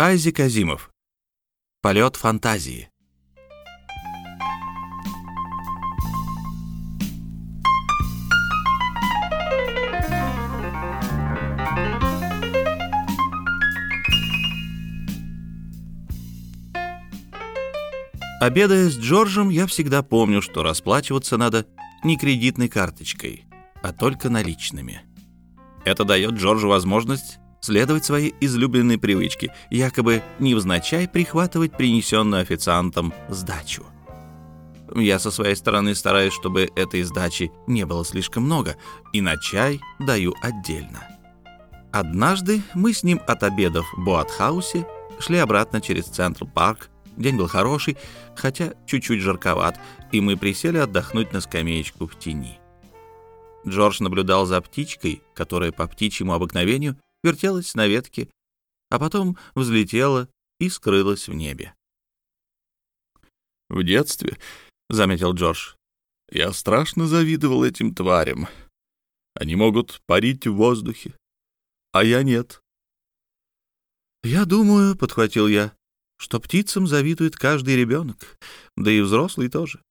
Айзек Азимов. Полет фантазии. Обедая с Джорджем, я всегда помню, что расплачиваться надо не кредитной карточкой, а только наличными. Это дает Джорджу возможность следовать своей излюбленной привычке, якобы невзначай прихватывать принесенную официантом сдачу. Я со своей стороны стараюсь, чтобы этой сдачи не было слишком много, и на чай даю отдельно. Однажды мы с ним от обеда в Боатхаусе шли обратно через Централ Парк День был хороший, хотя чуть-чуть жарковат, и мы присели отдохнуть на скамеечку в тени. Джордж наблюдал за птичкой, которая по птичьему обыкновению вертелась на ветке, а потом взлетела и скрылась в небе. «В детстве», — заметил Джордж, — «я страшно завидовал этим тварям. Они могут парить в воздухе, а я нет». «Я думаю», — подхватил я, что птицам завидует каждый ребенок, да и взрослый тоже.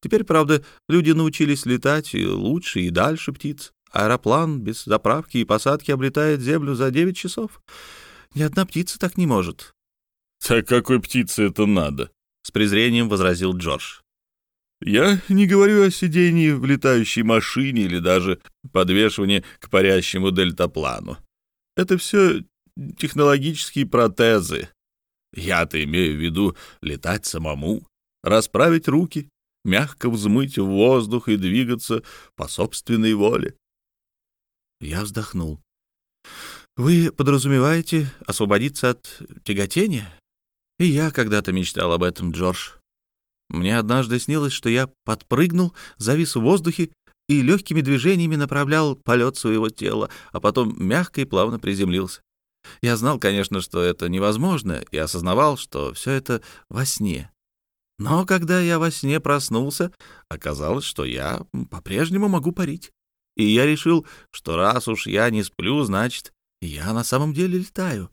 Теперь, правда, люди научились летать и лучше, и дальше птиц. Аэроплан без заправки и посадки облетает Землю за 9 часов. Ни одна птица так не может. — Так какой птице это надо? — с презрением возразил Джордж. «Я не говорю о сидении в летающей машине или даже подвешивании к парящему дельтаплану. Это все технологические протезы, я-то имею в виду летать самому, расправить руки, мягко взмыть в воздух и двигаться по собственной воле. Я вздохнул. Вы подразумеваете освободиться от тяготения? И я когда-то мечтал об этом, Джордж. Мне однажды снилось, что я подпрыгнул, завис в воздухе и легкими движениями направлял полет своего тела, а потом мягко и плавно приземлился. Я знал, конечно, что это невозможно, и осознавал, что все это во сне. Но когда я во сне проснулся, оказалось, что я по-прежнему могу парить. И я решил, что раз уж я не сплю, значит, я на самом деле летаю.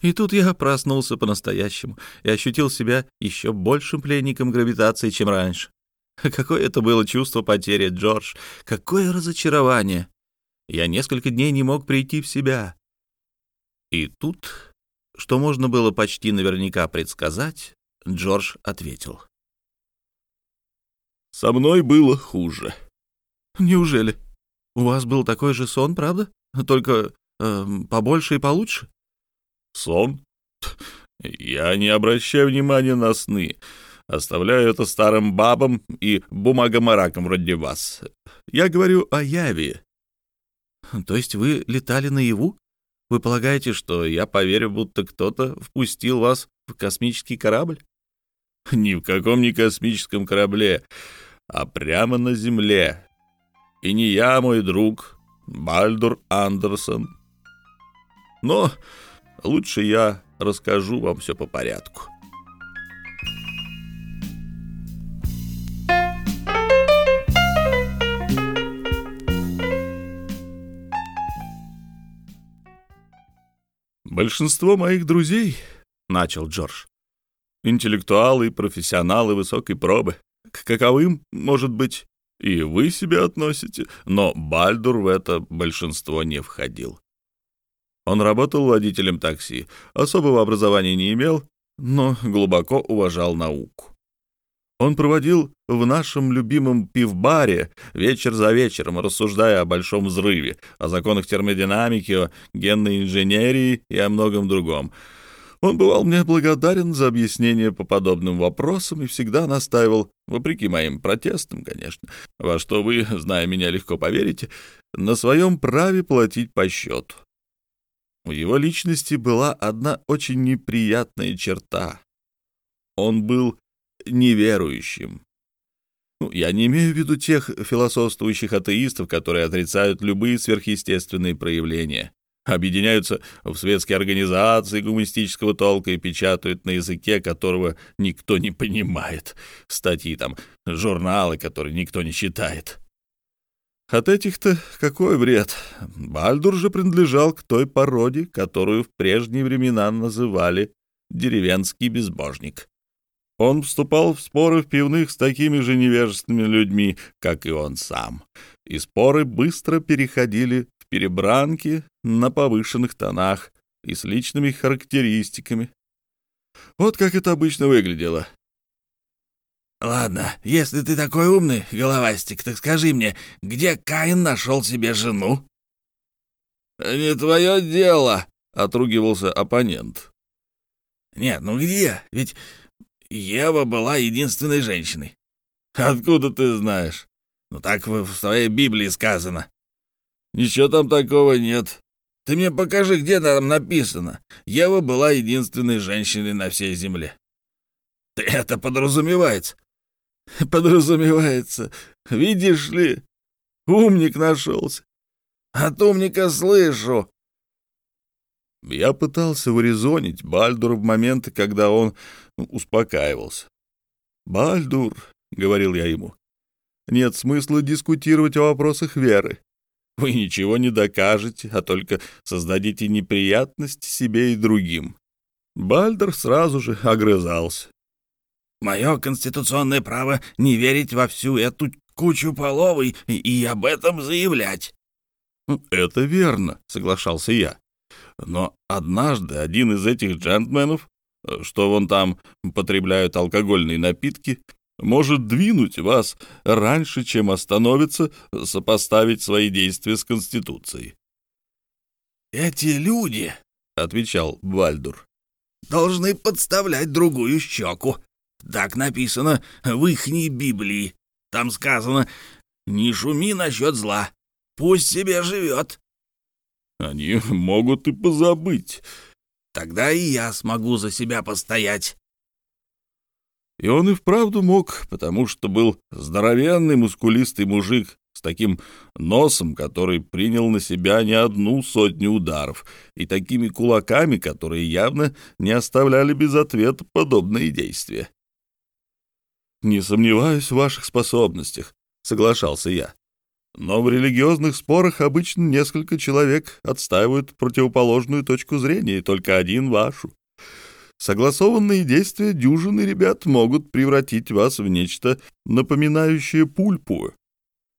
И тут я проснулся по-настоящему и ощутил себя еще большим пленником гравитации, чем раньше. Какое это было чувство потери, Джордж! Какое разочарование! Я несколько дней не мог прийти в себя. И тут, что можно было почти наверняка предсказать, Джордж ответил. «Со мной было хуже». «Неужели? У вас был такой же сон, правда? Только э, побольше и получше?» «Сон? Я не обращаю внимания на сны. Оставляю это старым бабам и бумагомаракам вроде вас. Я говорю о яве». «То есть вы летали наяву?» Вы полагаете, что я поверю, будто кто-то впустил вас в космический корабль? Ни в каком не космическом корабле, а прямо на Земле. И не я, мой друг, Бальдур Андерсон. Но лучше я расскажу вам все по порядку. «Большинство моих друзей, — начал Джордж, — интеллектуалы и профессионалы высокой пробы. К каковым, может быть, и вы себя относите, но Бальдур в это большинство не входил. Он работал водителем такси, особого образования не имел, но глубоко уважал науку. Он проводил в нашем любимом пивбаре вечер за вечером, рассуждая о большом взрыве, о законах термодинамики, о генной инженерии и о многом другом. Он бывал мне благодарен за объяснение по подобным вопросам и всегда настаивал, вопреки моим протестам, конечно, во что вы, зная меня, легко поверите, на своем праве платить по счету. У его личности была одна очень неприятная черта. Он был неверующим. Ну, я не имею в виду тех философствующих атеистов, которые отрицают любые сверхъестественные проявления, объединяются в светские организации гуманистического толка и печатают на языке, которого никто не понимает, статьи там, журналы, которые никто не читает. От этих-то какой вред? Бальдур же принадлежал к той породе, которую в прежние времена называли деревенский безбожник. Он вступал в споры в пивных с такими же невежественными людьми, как и он сам, и споры быстро переходили перебранки на повышенных тонах и с личными характеристиками. Вот как это обычно выглядело. «Ладно, если ты такой умный, головастик, так скажи мне, где Каин нашел себе жену?» «Не твое дело», — отругивался оппонент. «Нет, ну где? Ведь Ева была единственной женщиной». «Откуда ты знаешь?» «Ну так в своей Библии сказано». «Ничего там такого нет. Ты мне покажи, где там написано. Ева была единственной женщиной на всей земле». «Это подразумевается». «Подразумевается. Видишь ли, умник нашелся». «От умника слышу». Я пытался урезонить Бальдура в моменты, когда он успокаивался. «Бальдур», — говорил я ему, — «нет смысла дискутировать о вопросах веры. Вы ничего не докажете, а только создадите неприятности себе и другим». Бальдер сразу же огрызался. «Мое конституционное право не верить во всю эту кучу половой и, об этом заявлять». «Это верно», — соглашался я. Но однажды один из этих джентльменов, э, что вон там потребляют алкогольные напитки, может двинуть вас раньше, чем остановится сопоставить свои действия с Конституцией. «Эти люди», — отвечал Вальдур, — «должны подставлять другую щеку. Так написано в ихней Библии. Там сказано «Не шуми насчет зла, пусть себе живет». Они могут и позабыть. Тогда и я смогу за себя постоять. И он и вправду мог, потому что был здоровенный, мускулистый мужик с таким носом, который принял на себя не одну сотню ударов, и такими кулаками, которые явно не оставляли без ответа подобные действия. «Не сомневаюсь в ваших способностях», — соглашался я. Но в религиозных спорах обычно несколько человек отстаивают противоположную точку зрения, и только один — вашу. Согласованные действия дюжины ребят могут превратить вас в нечто напоминающее пульпу.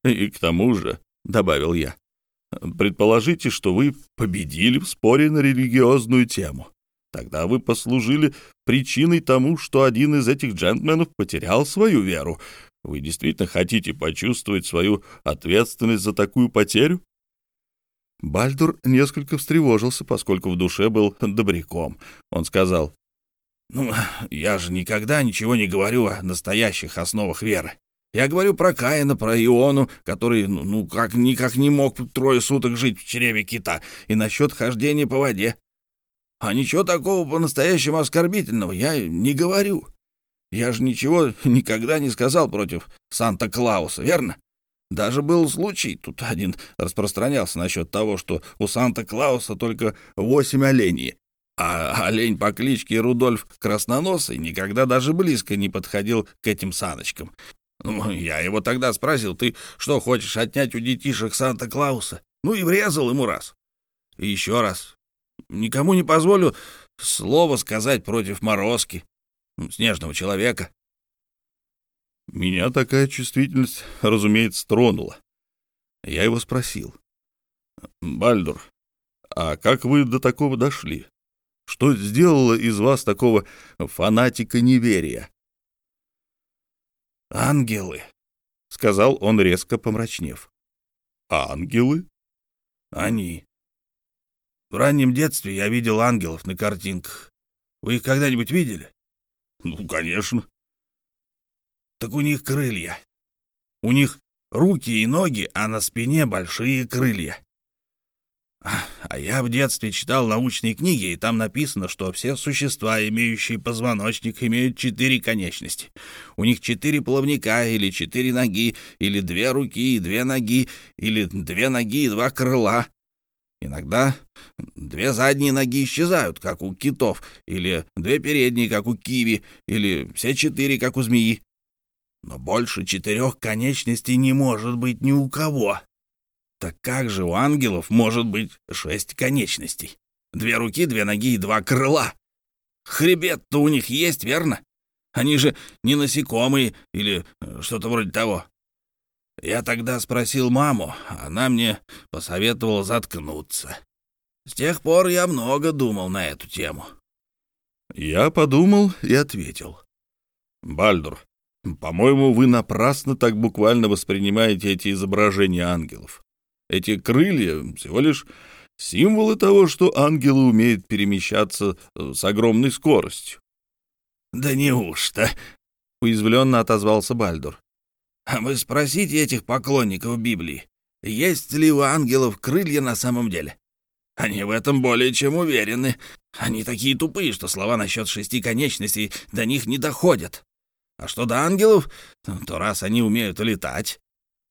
И к тому же, — добавил я, — предположите, что вы победили в споре на религиозную тему. Тогда вы послужили причиной тому, что один из этих джентльменов потерял свою веру, вы действительно хотите почувствовать свою ответственность за такую потерю? Бальдур несколько встревожился, поскольку в душе был добряком. Он сказал, «Ну, я же никогда ничего не говорю о настоящих основах веры. Я говорю про Каина, про Иону, который, ну, ну как никак не мог трое суток жить в чреве кита, и насчет хождения по воде. А ничего такого по-настоящему оскорбительного я не говорю. Я же ничего никогда не сказал против Санта-Клауса, верно? Даже был случай, тут один распространялся насчет того, что у Санта-Клауса только восемь оленей, а олень по кличке Рудольф Красноносый никогда даже близко не подходил к этим саночкам. Ну, я его тогда спросил, ты что, хочешь отнять у детишек Санта-Клауса? Ну и врезал ему раз. И еще раз. Никому не позволю слово сказать против Морозки снежного человека. Меня такая чувствительность, разумеется, тронула. Я его спросил. «Бальдур, а как вы до такого дошли? Что сделало из вас такого фанатика неверия?» «Ангелы», — сказал он, резко помрачнев. «Ангелы?» «Они. В раннем детстве я видел ангелов на картинках. Вы их когда-нибудь видели?» Ну, конечно. Так у них крылья. У них руки и ноги, а на спине большие крылья. А я в детстве читал научные книги, и там написано, что все существа, имеющие позвоночник, имеют четыре конечности. У них четыре плавника, или четыре ноги, или две руки и две ноги, или две ноги и два крыла. Иногда две задние ноги исчезают, как у китов, или две передние, как у киви, или все четыре, как у змеи. Но больше четырех конечностей не может быть ни у кого. Так как же у ангелов может быть шесть конечностей? Две руки, две ноги и два крыла. Хребет-то у них есть, верно? Они же не насекомые или э, что-то вроде того. Я тогда спросил маму, она мне посоветовала заткнуться. С тех пор я много думал на эту тему. Я подумал и ответил. «Бальдур, по-моему, вы напрасно так буквально воспринимаете эти изображения ангелов. Эти крылья всего лишь символы того, что ангелы умеют перемещаться э, с огромной скоростью. «Да неужто?» — уязвленно отозвался Бальдур. «А вы спросите этих поклонников Библии, есть ли у ангелов крылья на самом деле? Они в этом более чем уверены. Они такие тупые, что слова насчет шести конечностей до них не доходят. А что до ангелов, то раз они умеют летать,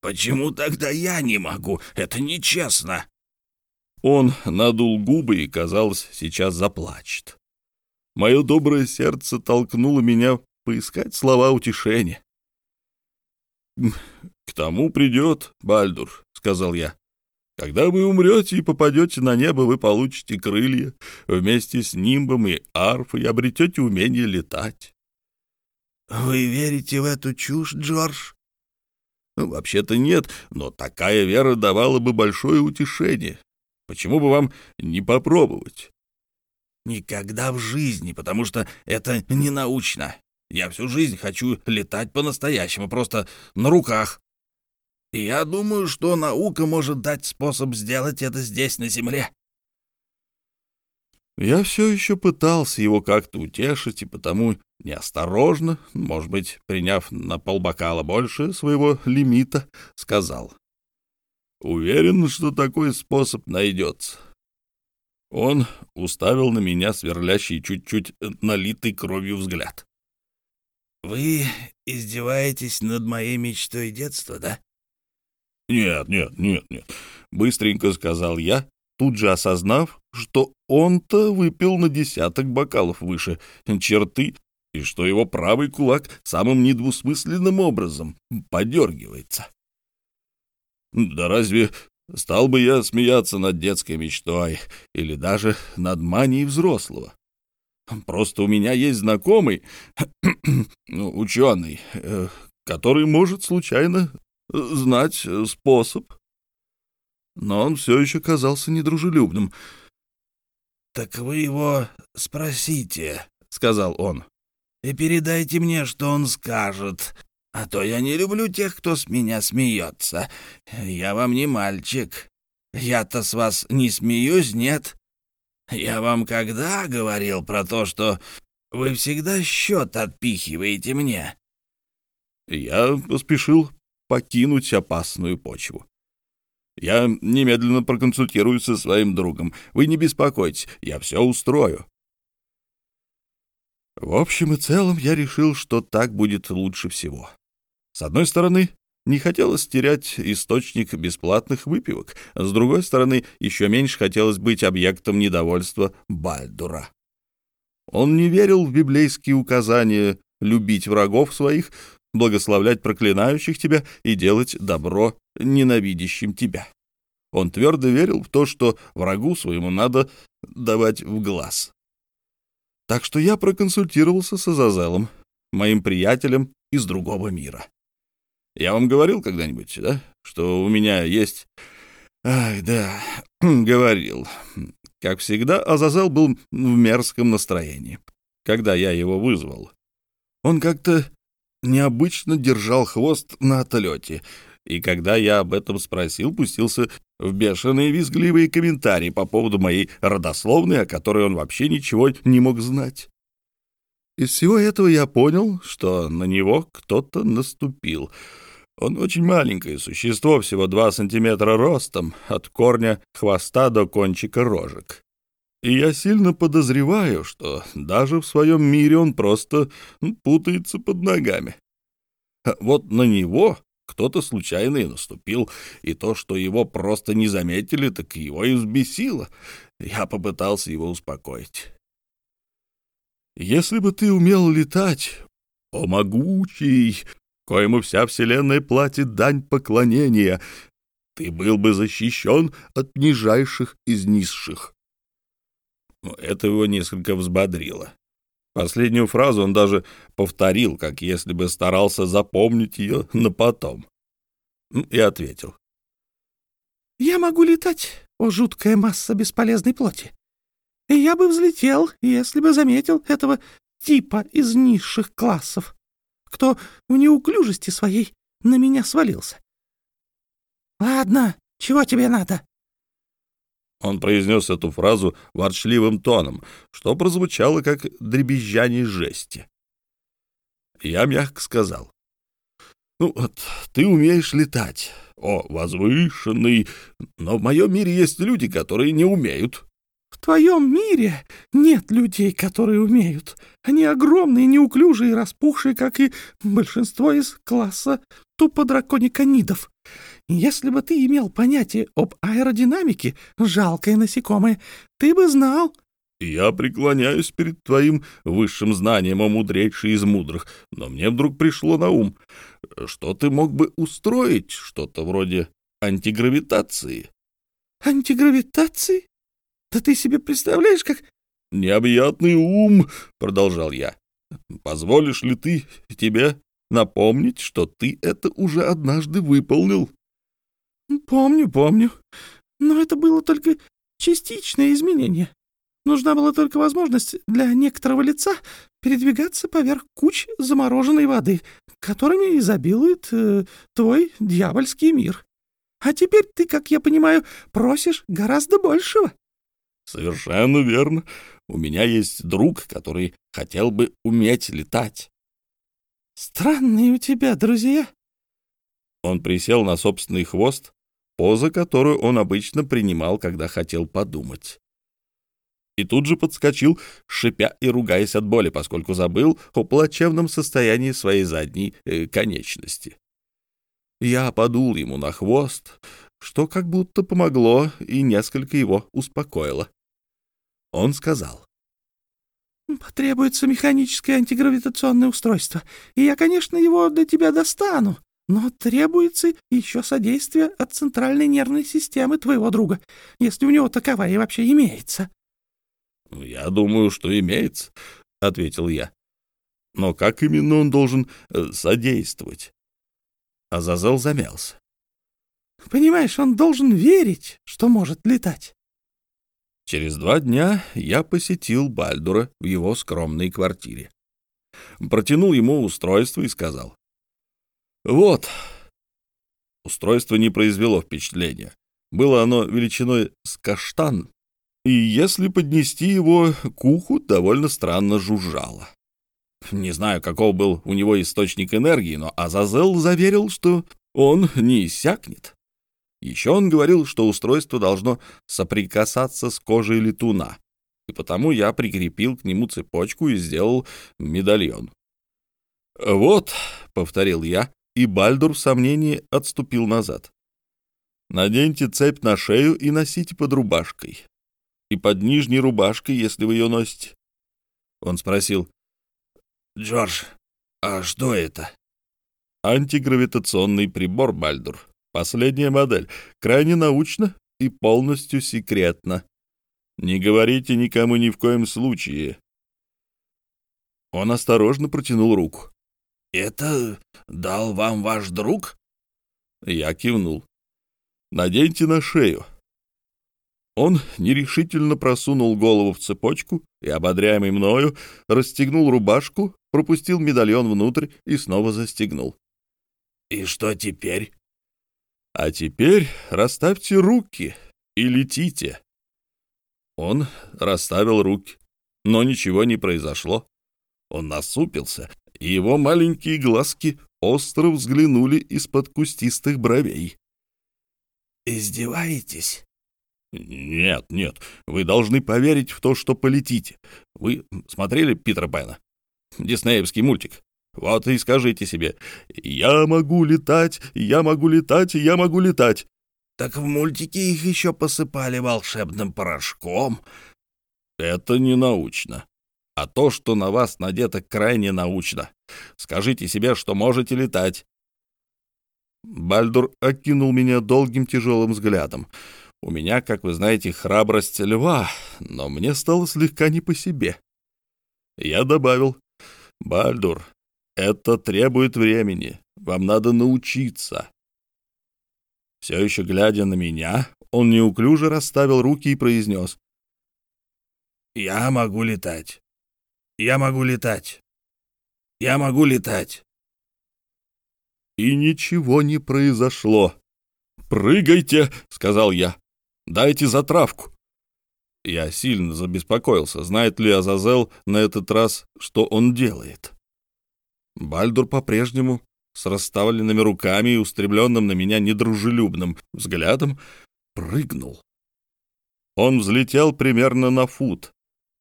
почему тогда я не могу? Это нечестно. Он надул губы и, казалось, сейчас заплачет. Мое доброе сердце толкнуло меня поискать слова утешения. «К тому придет, Бальдур», — сказал я. «Когда вы умрете и попадете на небо, вы получите крылья вместе с нимбом и арфой и обретете умение летать. «Вы верите в эту чушь, Джордж?» Ну, «Вообще-то нет, но такая вера давала бы большое утешение. Почему бы вам не попробовать?» «Никогда в жизни, потому что это не научно. Я всю жизнь хочу летать по-настоящему, просто на руках. И я думаю, что наука может дать способ сделать это здесь, на Земле. Я все еще пытался его как-то утешить, и потому неосторожно, может быть, приняв на полбокала больше своего лимита, сказал. «Уверен, что такой способ найдется». Он уставил на меня сверлящий чуть-чуть налитый кровью взгляд. «Вы издеваетесь над моей мечтой детства, да?» «Нет, нет, нет, нет», — быстренько сказал я, тут же осознав, что он-то выпил на десяток бокалов выше черты, и что его правый кулак самым недвусмысленным образом подергивается. Да разве стал бы я смеяться над детской мечтой или даже над манией взрослого? Просто у меня есть знакомый, ну, ученый, э, который может случайно знать способ но он все еще казался недружелюбным. «Так вы его спросите», — сказал он, — «и передайте мне, что он скажет, а то я не люблю тех, кто с меня смеется. Я вам не мальчик. Я-то с вас не смеюсь, нет? Я вам когда говорил про то, что вы всегда счет отпихиваете мне?» Я поспешил покинуть опасную почву. Я немедленно проконсультируюсь со своим другом. Вы не беспокойтесь, я все устрою. В общем и целом, я решил, что так будет лучше всего. С одной стороны, не хотелось терять источник бесплатных выпивок, с другой стороны, еще меньше хотелось быть объектом недовольства Бальдура. Он не верил в библейские указания любить врагов своих, благословлять проклинающих тебя и делать добро ненавидящим тебя. Он твердо верил в то, что врагу своему надо давать в глаз. Так что я проконсультировался с Азазелом, моим приятелем из другого мира. Я вам говорил когда-нибудь, да, что у меня есть... Ах, да, говорил. Как всегда, Азазел был в мерзком настроении, когда я его вызвал. Он как-то необычно держал хвост на отлете, и когда я об этом спросил, пустился в бешеные визгливые комментарии по поводу моей родословной, о которой он вообще ничего не мог знать. Из всего этого я понял, что на него кто-то наступил. Он очень маленькое существо, всего два сантиметра ростом, от корня хвоста до кончика рожек. И я сильно подозреваю, что даже в своем мире он просто путается под ногами. Вот на него кто-то случайно и наступил, и то, что его просто не заметили, так его и взбесило. Я попытался его успокоить. «Если бы ты умел летать, о могучий, коему вся вселенная платит дань поклонения, ты был бы защищен от нижайших из низших. Это его несколько взбодрило. Последнюю фразу он даже повторил, как если бы старался запомнить ее на потом. И ответил. «Я могу летать, о жуткая масса бесполезной плоти. И я бы взлетел, если бы заметил этого типа из низших классов, кто в неуклюжести своей на меня свалился. Ладно, чего тебе надо?» Он произнес эту фразу ворчливым тоном, что прозвучало как дребезжание жести. Я мягко сказал. «Ну вот, ты умеешь летать, о, возвышенный, но в моем мире есть люди, которые не умеют». «В твоем мире нет людей, которые умеют. Они огромные, неуклюжие, распухшие, как и большинство из класса тупо-дракониконидов. Если бы ты имел понятие об аэродинамике, жалкое насекомое, ты бы знал. Я преклоняюсь перед твоим высшим знанием, о мудрейший из мудрых, но мне вдруг пришло на ум, что ты мог бы устроить что-то вроде антигравитации. Антигравитации? Да ты себе представляешь, как... Необъятный ум, продолжал я. Позволишь ли ты тебе напомнить, что ты это уже однажды выполнил? «Помню, помню. Но это было только частичное изменение. Нужна была только возможность для некоторого лица передвигаться поверх куч замороженной воды, которыми изобилует э, твой дьявольский мир. А теперь ты, как я понимаю, просишь гораздо большего». «Совершенно верно. У меня есть друг, который хотел бы уметь летать». «Странные у тебя друзья». Он присел на собственный хвост, поза, которую он обычно принимал, когда хотел подумать. И тут же подскочил, шипя и ругаясь от боли, поскольку забыл о плачевном состоянии своей задней э, конечности. Я подул ему на хвост, что как будто помогло и несколько его успокоило. Он сказал. «Потребуется механическое антигравитационное устройство, и я, конечно, его для тебя достану. Но требуется еще содействие от центральной нервной системы твоего друга, если у него таковая вообще имеется. — Я думаю, что имеется, — ответил я. — Но как именно он должен э, содействовать? Азазел замялся. — Понимаешь, он должен верить, что может летать. Через два дня я посетил Бальдура в его скромной квартире. Протянул ему устройство и сказал. Вот. Устройство не произвело впечатления. Было оно величиной с каштан, и если поднести его к уху, довольно странно жужжало. Не знаю, каков был у него источник энергии, но Азазел заверил, что он не иссякнет. Еще он говорил, что устройство должно соприкасаться с кожей летуна, и потому я прикрепил к нему цепочку и сделал медальон. «Вот», — повторил я, и Бальдур в сомнении отступил назад. «Наденьте цепь на шею и носите под рубашкой. И под нижней рубашкой, если вы ее носите». Он спросил. «Джордж, а что это?» «Антигравитационный прибор, Бальдур. Последняя модель. Крайне научно и полностью секретно. Не говорите никому ни в коем случае». Он осторожно протянул руку. «Это дал вам ваш друг?» Я кивнул. «Наденьте на шею». Он нерешительно просунул голову в цепочку и, ободряемый мною, расстегнул рубашку, пропустил медальон внутрь и снова застегнул. «И что теперь?» «А теперь расставьте руки и летите». Он расставил руки, но ничего не произошло. Он насупился и его маленькие глазки остро взглянули из-под кустистых бровей. «Издеваетесь?» «Нет, нет, вы должны поверить в то, что полетите. Вы смотрели Питера Пэна? Диснеевский мультик. Вот и скажите себе, я могу летать, я могу летать, я могу летать». «Так в мультике их еще посыпали волшебным порошком». «Это не научно а то, что на вас надето крайне научно. Скажите себе, что можете летать. Бальдур окинул меня долгим тяжелым взглядом. У меня, как вы знаете, храбрость льва, но мне стало слегка не по себе. Я добавил, «Бальдур, это требует времени, вам надо научиться». Все еще глядя на меня, он неуклюже расставил руки и произнес, «Я могу летать. Я могу летать. Я могу летать». И ничего не произошло. «Прыгайте!» — сказал я. Дайте затравку». Я сильно забеспокоился, знает ли Азазел на этот раз, что он делает. Бальдур по-прежнему с расставленными руками и устремленным на меня недружелюбным взглядом прыгнул. Он взлетел примерно на фут,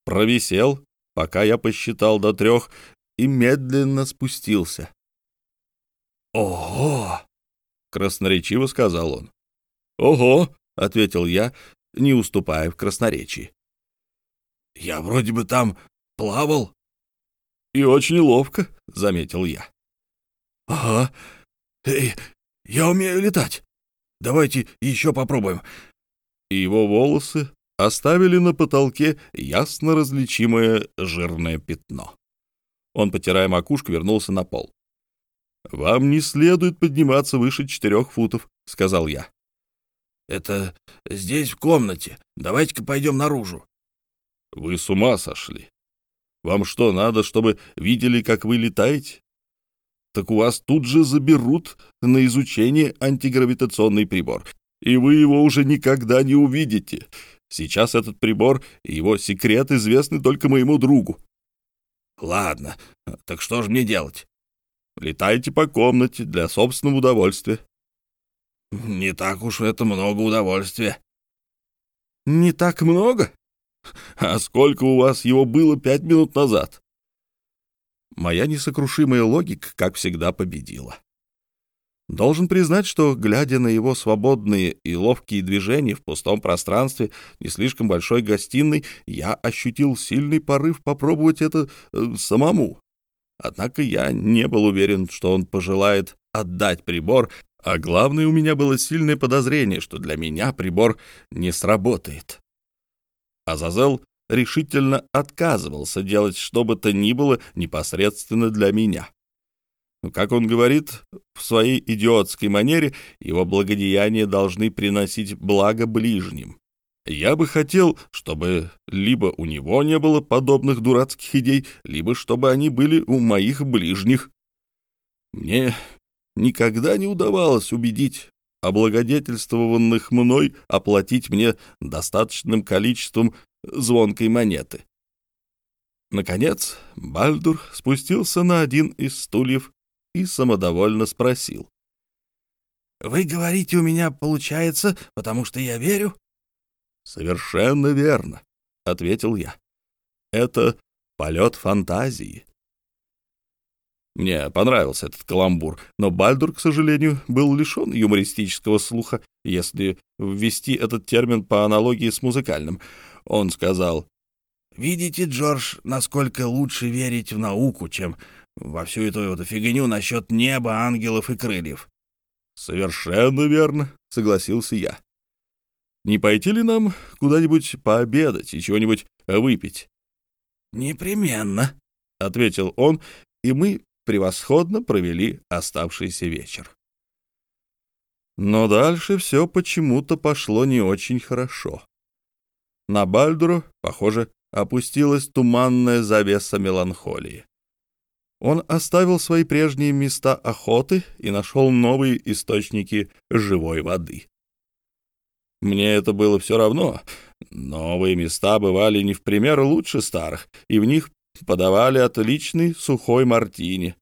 провисел, пока я посчитал до трех, и медленно спустился. «Ого!» — красноречиво сказал он. «Ого!» — ответил я, не уступая в красноречии. «Я вроде бы там плавал». «И очень ловко», — заметил я. «Ага. Эй, я умею летать. Давайте еще попробуем». И его волосы оставили на потолке ясно различимое жирное пятно. Он, потирая макушку, вернулся на пол. «Вам не следует подниматься выше четырех футов», — сказал я. Это здесь, в комнате. Давайте-ка пойдем наружу. Вы с ума сошли. Вам что, надо, чтобы видели, как вы летаете? Так у вас тут же заберут на изучение антигравитационный прибор, и вы его уже никогда не увидите. Сейчас этот прибор и его секрет известны только моему другу. Ладно, так что же мне делать? Летайте по комнате для собственного удовольствия. Не так уж это много удовольствия. Не так много? А сколько у вас его было пять минут назад? Моя несокрушимая логика, как всегда, победила. Должен признать, что, глядя на его свободные и ловкие движения в пустом пространстве не слишком большой гостиной, я ощутил сильный порыв попробовать это э, самому. Однако я не был уверен, что он пожелает отдать прибор а главное, у меня было сильное подозрение, что для меня прибор не сработает. Азазел решительно отказывался делать что бы то ни было непосредственно для меня. Как он говорит, в своей идиотской манере его благодеяния должны приносить благо ближним. Я бы хотел, чтобы либо у него не было подобных дурацких идей, либо чтобы они были у моих ближних. Мне никогда не удавалось убедить облагодетельствованных мной оплатить мне достаточным количеством звонкой монеты. Наконец, Бальдур спустился на один из стульев и самодовольно спросил. «Вы говорите, у меня получается, потому что я верю?» «Совершенно верно», — ответил я. «Это полет фантазии». Мне понравился этот каламбур, но Бальдур, к сожалению, был лишен юмористического слуха, если ввести этот термин по аналогии с музыкальным. Он сказал, «Видите, Джордж, насколько лучше верить в науку, чем во всю эту вот фигню насчет неба, ангелов и крыльев». «Совершенно верно», — согласился я. «Не пойти ли нам куда-нибудь пообедать и чего-нибудь выпить?» «Непременно», — ответил он, и мы превосходно провели оставшийся вечер. Но дальше все почему-то пошло не очень хорошо. На Бальдуру, похоже, опустилась туманная завеса меланхолии. Он оставил свои прежние места охоты и нашел новые источники живой воды. Мне это было все равно. Новые места бывали не в пример лучше старых, и в них подавали отличный сухой мартини.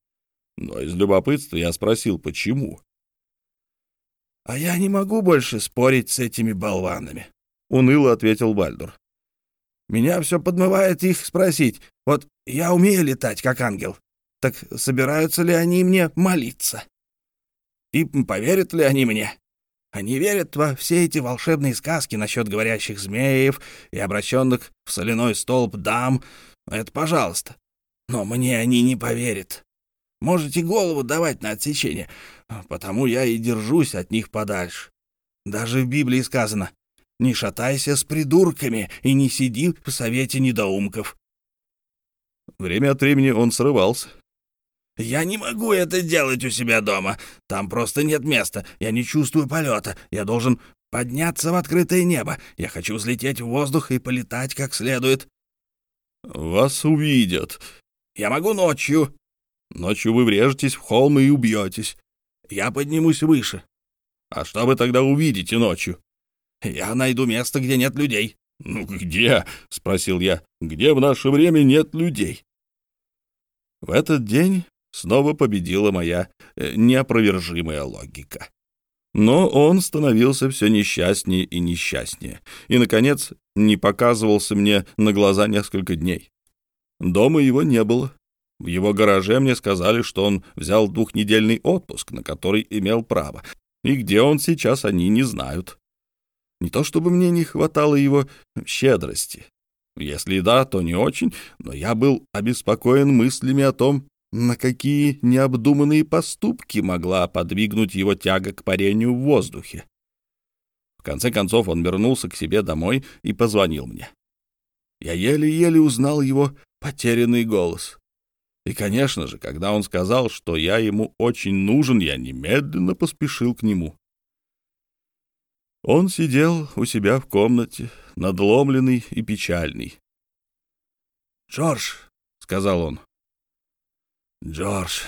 Но из любопытства я спросил, почему. — А я не могу больше спорить с этими болванами, — уныло ответил Бальдур. — Меня все подмывает их спросить. Вот я умею летать, как ангел. Так собираются ли они мне молиться? И поверят ли они мне? Они верят во все эти волшебные сказки насчет говорящих змеев и обращенных в соляной столб дам. Это пожалуйста. Но мне они не поверят. можете голову давать на отсечение, потому я и держусь от них подальше. Даже в Библии сказано «Не шатайся с придурками и не сиди в совете недоумков». Время от времени он срывался. «Я не могу это делать у себя дома. Там просто нет места. Я не чувствую полета. Я должен подняться в открытое небо. Я хочу взлететь в воздух и полетать как следует». «Вас увидят». «Я могу ночью». «Ночью вы врежетесь в холм и убьетесь». «Я поднимусь выше». «А что вы тогда увидите ночью?» «Я найду место, где нет людей». «Ну где?» — спросил я. «Где в наше время нет людей?» В этот день снова победила моя э, неопровержимая логика. Но он становился все несчастнее и несчастнее, и, наконец, не показывался мне на глаза несколько дней. Дома его не было. В его гараже мне сказали, что он взял двухнедельный отпуск, на который имел право, и где он сейчас, они не знают. Не то чтобы мне не хватало его щедрости. Если да, то не очень, но я был обеспокоен мыслями о том, на какие необдуманные поступки могла подвигнуть его тяга к парению в воздухе. В конце концов он вернулся к себе домой и позвонил мне. Я еле-еле узнал его потерянный голос. И, конечно же, когда он сказал, что я ему очень нужен, я немедленно поспешил к нему. Он сидел у себя в комнате, надломленный и печальный. «Джордж», — сказал он, — «Джордж,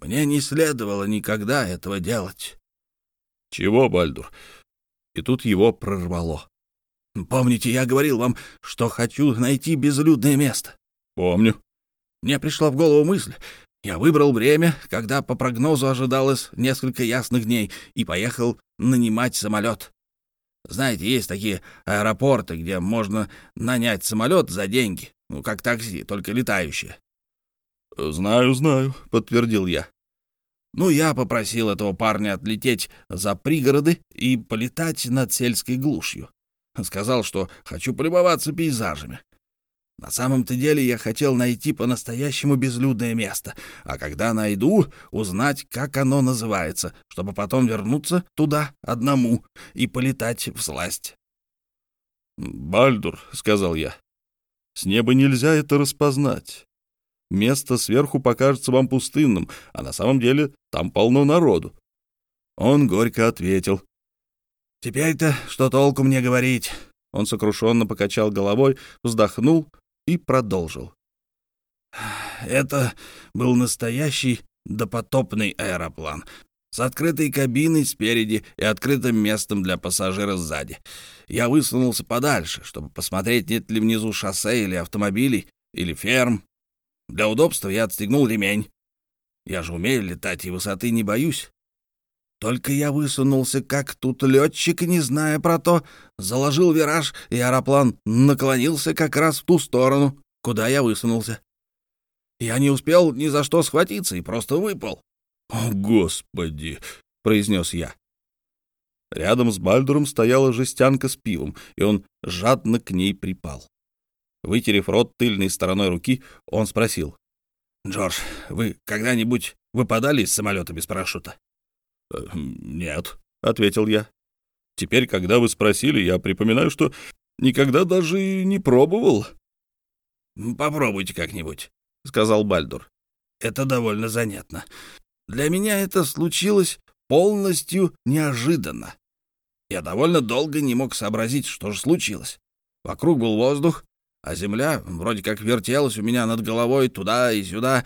мне не следовало никогда этого делать». «Чего, Бальдур?» И тут его прорвало. «Помните, я говорил вам, что хочу найти безлюдное место?» «Помню». Мне пришла в голову мысль. Я выбрал время, когда по прогнозу ожидалось несколько ясных дней, и поехал нанимать самолет. Знаете, есть такие аэропорты, где можно нанять самолет за деньги, ну, как такси, только летающие. «Знаю, знаю», — подтвердил я. Ну, я попросил этого парня отлететь за пригороды и полетать над сельской глушью. Сказал, что хочу полюбоваться пейзажами. На самом-то деле я хотел найти по-настоящему безлюдное место, а когда найду, узнать, как оно называется, чтобы потом вернуться туда одному и полетать в сласть. «Бальдур», — сказал я, — «с неба нельзя это распознать. Место сверху покажется вам пустынным, а на самом деле там полно народу». Он горько ответил. «Теперь-то что толку мне говорить?» Он сокрушенно покачал головой, вздохнул и продолжил. «Это был настоящий допотопный аэроплан с открытой кабиной спереди и открытым местом для пассажира сзади. Я высунулся подальше, чтобы посмотреть, нет ли внизу шоссе или автомобилей, или ферм. Для удобства я отстегнул ремень. Я же умею летать и высоты не боюсь. Только я высунулся, как тут летчик, не зная про то, заложил вираж, и аэроплан наклонился как раз в ту сторону, куда я высунулся. Я не успел ни за что схватиться и просто выпал. «О, Господи!» — произнес я. Рядом с Бальдуром стояла жестянка с пивом, и он жадно к ней припал. Вытерев рот тыльной стороной руки, он спросил. «Джордж, вы когда-нибудь выпадали из самолета без парашюта?» Э, «Нет», — ответил я. «Теперь, когда вы спросили, я припоминаю, что никогда даже не пробовал». «Попробуйте как-нибудь», — сказал Бальдур. «Это довольно занятно. Для меня это случилось полностью неожиданно. Я довольно долго не мог сообразить, что же случилось. Вокруг был воздух, а земля вроде как вертелась у меня над головой туда и сюда,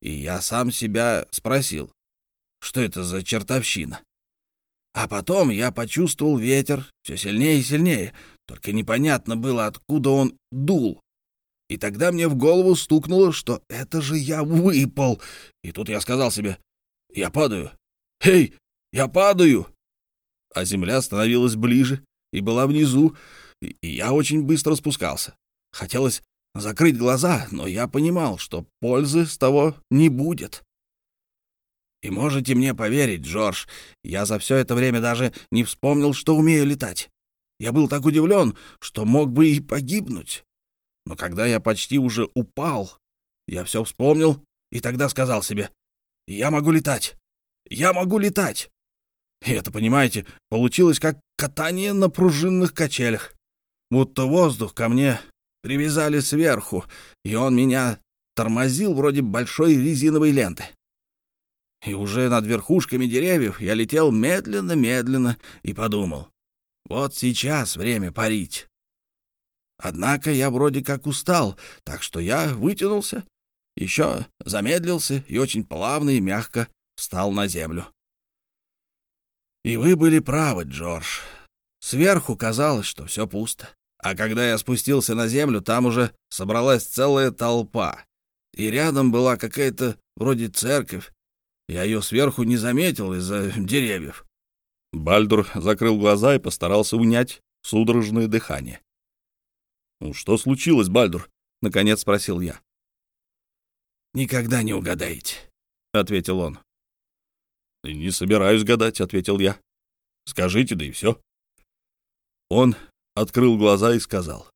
и я сам себя спросил, что это за чертовщина? А потом я почувствовал ветер все сильнее и сильнее, только непонятно было, откуда он дул. И тогда мне в голову стукнуло, что это же я выпал. И тут я сказал себе, я падаю. Эй, я падаю! А земля становилась ближе и была внизу, и я очень быстро спускался. Хотелось закрыть глаза, но я понимал, что пользы с того не будет. И можете мне поверить, Джордж, я за все это время даже не вспомнил, что умею летать. Я был так удивлен, что мог бы и погибнуть. Но когда я почти уже упал, я все вспомнил И тогда сказал себе, «Я могу летать! Я могу летать!» И это, понимаете, получилось как катание на пружинных качелях. Будто воздух ко мне привязали сверху, и он меня тормозил вроде большой резиновой ленты. И уже над верхушками деревьев я летел медленно-медленно и подумал, вот сейчас время парить. Однако я вроде как устал, так что я вытянулся, еще замедлился и очень плавно и мягко встал на землю. И вы были правы, Джордж. Сверху казалось, что все пусто. А когда я спустился на землю, там уже собралась целая толпа. И рядом была какая-то вроде церковь. Я ее сверху не заметил из-за деревьев. Бальдур закрыл глаза и постарался унять судорожное дыхание. «Ну, что случилось, Бальдур?» — наконец спросил я. «Никогда не угадаете», — ответил он. «Не собираюсь гадать», — ответил я. «Скажите, да и все». Он открыл глаза и сказал.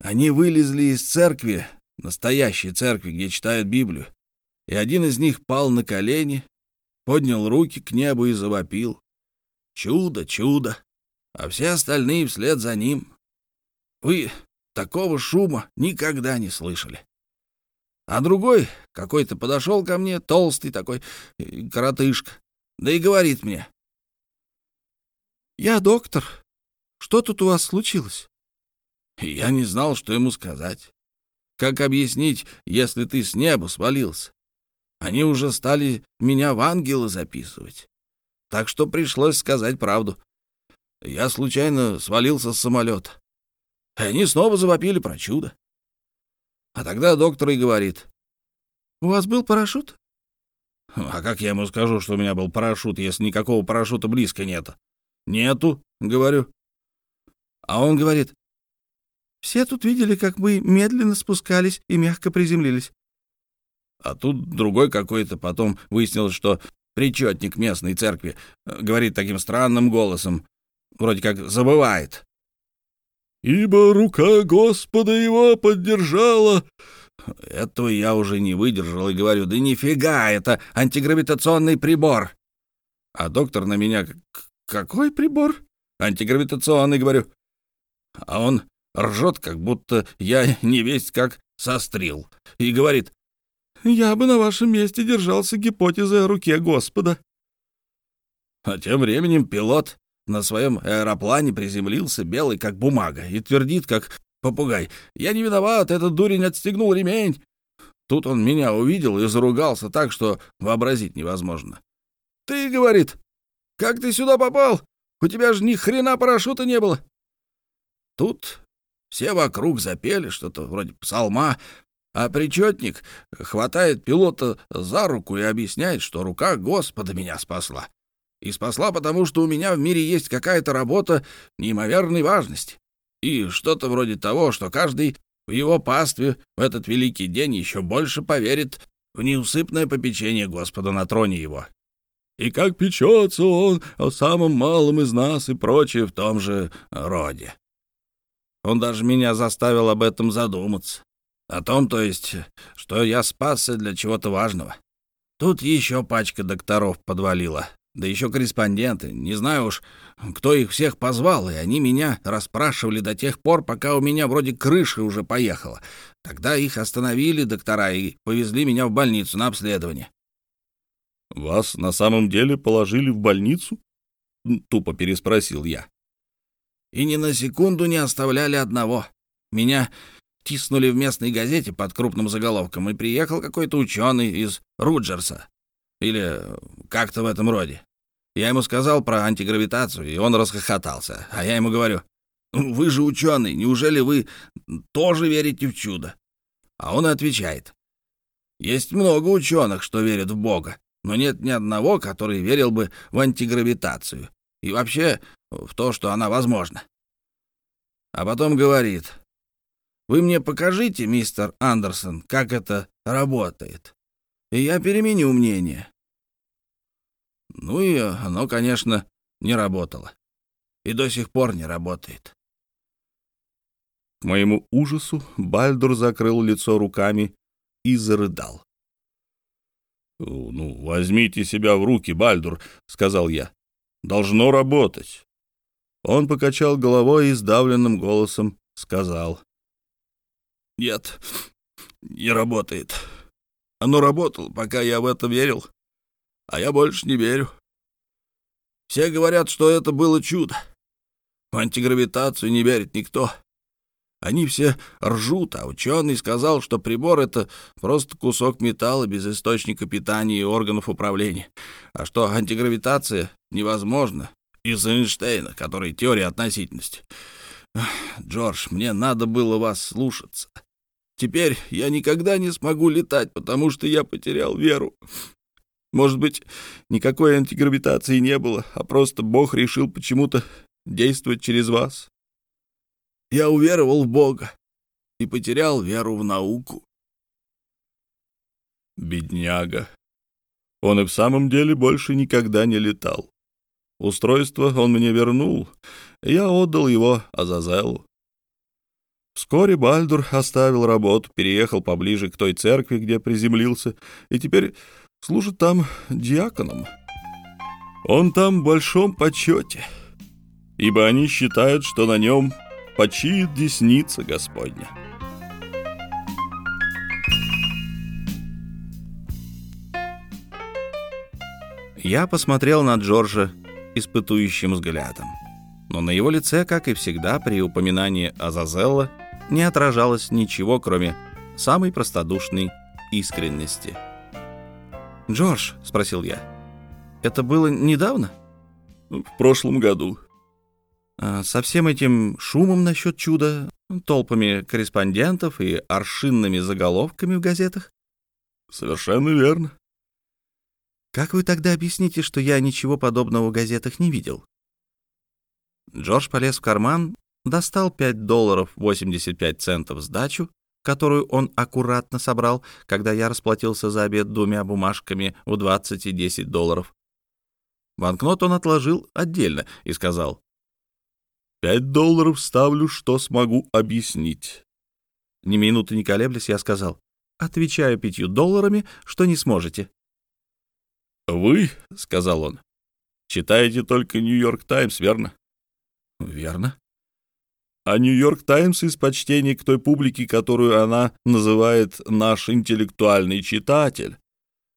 «Они вылезли из церкви, настоящей церкви, где читают Библию, и один из них пал на колени, поднял руки к небу и завопил. Чудо, чудо! А все остальные вслед за ним. Вы такого шума никогда не слышали. А другой какой-то подошел ко мне, толстый такой, э, коротышка, да и говорит мне. «Я доктор. Что тут у вас случилось?» Я не знал, что ему сказать. Как объяснить, если ты с неба свалился? Они уже стали меня в ангелы записывать. Так что пришлось сказать правду. Я случайно свалился с самолета. И они снова завопили про чудо. А тогда доктор и говорит. «У вас был парашют?» «А как я ему скажу, что у меня был парашют, если никакого парашюта близко нет?» «Нету», — говорю. А он говорит. «Все тут видели, как мы медленно спускались и мягко приземлились. А тут другой какой-то потом выяснилось, что причетник местной церкви э, говорит таким странным голосом, вроде как забывает. «Ибо рука Господа его поддержала». Этого я уже не выдержал и говорю, да нифига, это антигравитационный прибор. А доктор на меня, какой прибор? Антигравитационный, говорю. А он ржет, как будто я не весть как сострил, и говорит, я бы на вашем месте держался гипотезы о руке Господа. А тем временем пилот на своем аэроплане приземлился, белый как бумага, и твердит, как попугай. «Я не виноват, этот дурень отстегнул ремень». Тут он меня увидел и заругался так, что вообразить невозможно. «Ты, — говорит, — как ты сюда попал? У тебя же ни хрена парашюта не было». Тут все вокруг запели что-то вроде псалма, а причетник хватает пилота за руку и объясняет, что рука Господа меня спасла. И спасла, потому что у меня в мире есть какая-то работа неимоверной важности. И что-то вроде того, что каждый в его пастве в этот великий день еще больше поверит в неусыпное попечение Господа на троне его. И как печется он о самом малом из нас и прочее в том же роде. Он даже меня заставил об этом задуматься. О том, то есть, что я спасся для чего-то важного. Тут еще пачка докторов подвалила, да еще корреспонденты. Не знаю уж, кто их всех позвал, и они меня расспрашивали до тех пор, пока у меня вроде крыша уже поехала. Тогда их остановили доктора и повезли меня в больницу на обследование. «Вас на самом деле положили в больницу?» — тупо переспросил я. «И ни на секунду не оставляли одного. Меня тиснули в местной газете под крупным заголовком, и приехал какой-то ученый из Руджерса. Или как-то в этом роде. Я ему сказал про антигравитацию, и он расхохотался. А я ему говорю, «Вы же ученый, неужели вы тоже верите в чудо?» А он отвечает, «Есть много ученых, что верят в Бога, но нет ни одного, который верил бы в антигравитацию и вообще в то, что она возможна». А потом говорит, вы мне покажите, мистер Андерсон, как это работает, и я переменю мнение». Ну и оно, конечно, не работало. И до сих пор не работает. К моему ужасу Бальдур закрыл лицо руками и зарыдал. «Ну, возьмите себя в руки, Бальдур», — сказал я. «Должно работать». Он покачал головой и сдавленным голосом сказал. «Нет, не работает. Оно работало, пока я в это верил, а я больше не верю. Все говорят, что это было чудо. В антигравитацию не верит никто. Они все ржут, а ученый сказал, что прибор — это просто кусок металла без источника питания и органов управления, а что антигравитация невозможна из-за Эйнштейна, который теория относительности. Джордж, мне надо было вас слушаться. Теперь я никогда не смогу летать, потому что я потерял веру. Может быть, никакой антигравитации не было, а просто Бог решил почему-то действовать через вас. Я уверовал в Бога и потерял веру в науку. Бедняга. Он и в самом деле больше никогда не летал. Устройство он мне вернул, я отдал его Азазелу. Вскоре Бальдур оставил работу, переехал поближе к той церкви, где приземлился, и теперь служит там диаконом. Он там в большом почете, ибо они считают, что на нем почиет десница Господня. Я посмотрел на Джорджа испытующим взглядом. Но на его лице, как и всегда при упоминании Азазелла, не отражалось ничего, кроме самой простодушной искренности. «Джордж», — спросил я, — «это было недавно?» «В прошлом году», а со всем этим шумом насчет чуда, толпами корреспондентов и аршинными заголовками в газетах? Совершенно верно. Как вы тогда объясните, что я ничего подобного в газетах не видел? Джордж полез в карман, достал 5 долларов 85 центов сдачу, которую он аккуратно собрал, когда я расплатился за обед двумя бумажками в 20 и 10 долларов. Банкнот он отложил отдельно и сказал, Пять долларов ставлю, что смогу объяснить. Ни минуты не колеблясь, я сказал. Отвечаю пятью долларами, что не сможете. «Вы, — сказал он, — читаете только «Нью-Йорк Таймс», верно?» «Верно». А «Нью-Йорк Таймс» из почтения к той публике, которую она называет «наш интеллектуальный читатель»,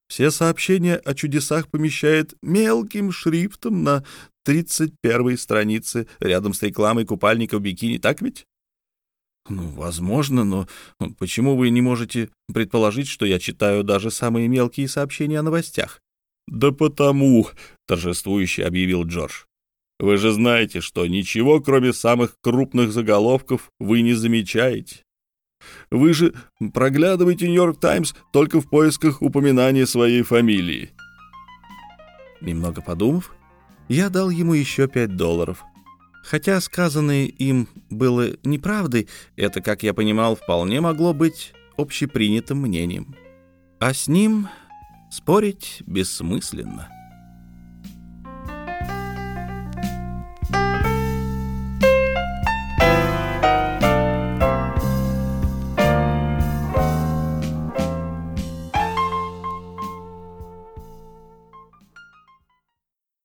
все сообщения о чудесах помещает мелким шрифтом на 31 странице рядом с рекламой купальника в бикини, так ведь? Ну, возможно, но почему вы не можете предположить, что я читаю даже самые мелкие сообщения о новостях? Да потому, торжествующе объявил Джордж. Вы же знаете, что ничего, кроме самых крупных заголовков, вы не замечаете. Вы же проглядываете «Нью-Йорк Таймс» только в поисках упоминания своей фамилии. Немного подумав, я дал ему еще пять долларов. Хотя сказанное им было неправдой, это, как я понимал, вполне могло быть общепринятым мнением. А с ним спорить бессмысленно.